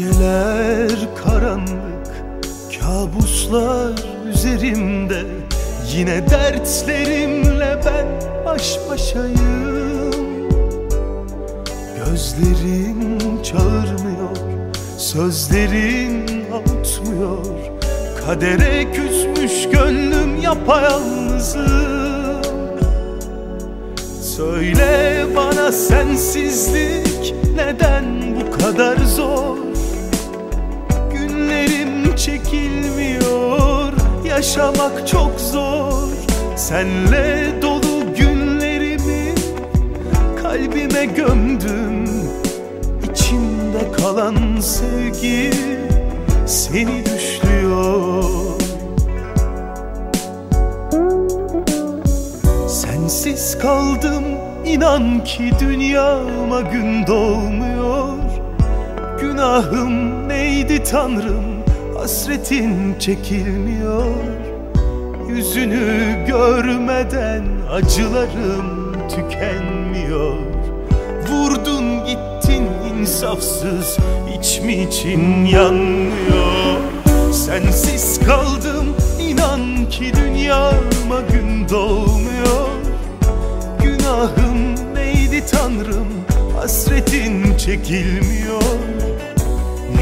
Geceler karanlık Kabuslar üzerimde. Yine dertlerimle ben baş başayım. Gözlerin çağırmıyor Sözlerin avutmuyor Kadere küsmüş gönlüm yapayalnızım. Söyle bana sensizlik neden bu kadar zor Yaşamak çok zor. Senle dolu günlerimi Kalbime gömdüm İçimde kalan sevgi Seni düşlüyor. Sensiz kaldım inan ki dünyama gün doğmuyor. Günahım neydi tanrım hasretin çekilmiyor. Yüzünü görmeden acılarım tükenmiyor. Vurdun gittin insafsız iç mi için yanmıyor. Sensiz kaldım inan ki dünyama gün doğmuyor. Günahım neydi tanrım? Hasretin çekilmiyor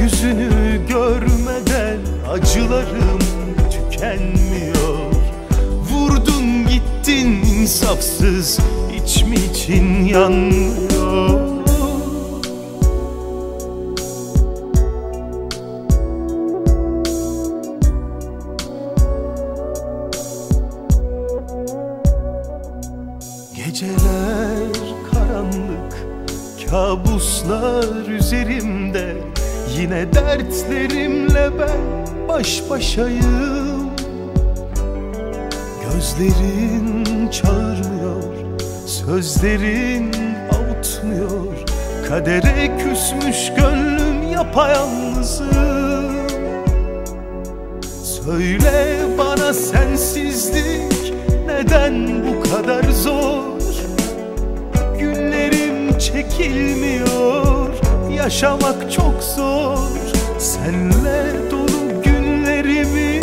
Yüzünü görmeden acılarım tükenmiyor. Vurdun gittin insafsız iç mi için yanmıyor? Geceler karanlık Kabuslar üzerimde Yine dertlerimle ben baş başayım. Gözlerin çağırmıyor Sözlerin avutmuyor. Kadere küsmüş gönlüm yapayalnızım. Söyle bana sensizlik neden bu kadar zor? Günlerim çekilmiyor Yaşamak çok zor. Senle dolu günlerimi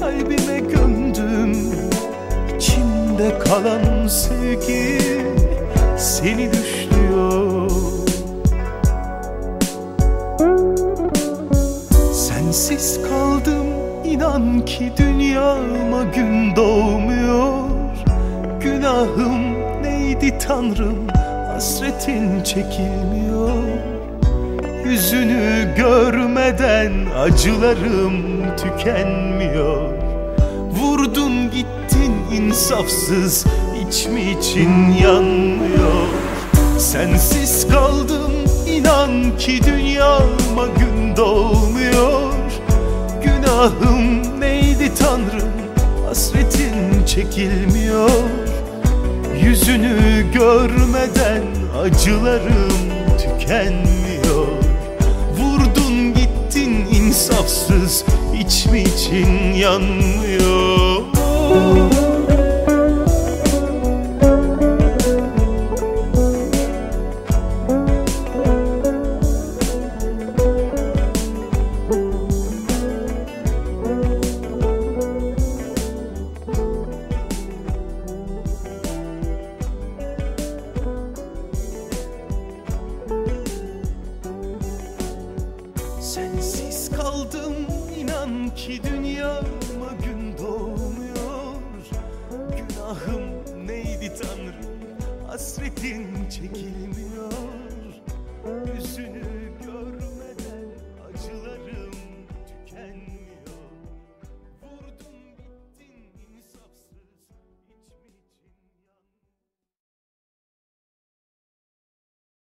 Kalbime gömdüm. İçimde kalan sevgi Seni düşlüyor. Sensiz kaldım inan ki dünyama gün doğmuyor. Günahım neydi tanrım hasretin çekilmiyor. Yüzünü görmeden acılarım tükenmiyor. Vurdun gittin insafsız iç mi için yanmıyor? Sensiz kaldım inan ki dünyama gün doğmuyor. Günahım neydi tanrım? Hasretin çekilmiyor Yüzünü görmeden acılarım tükenmiyor. Vurdun gittin insafsız iç mi için yanmıyor Sanki dünyama gün doğmuyor. Günahım neydi Tanrım? Hasretin çekil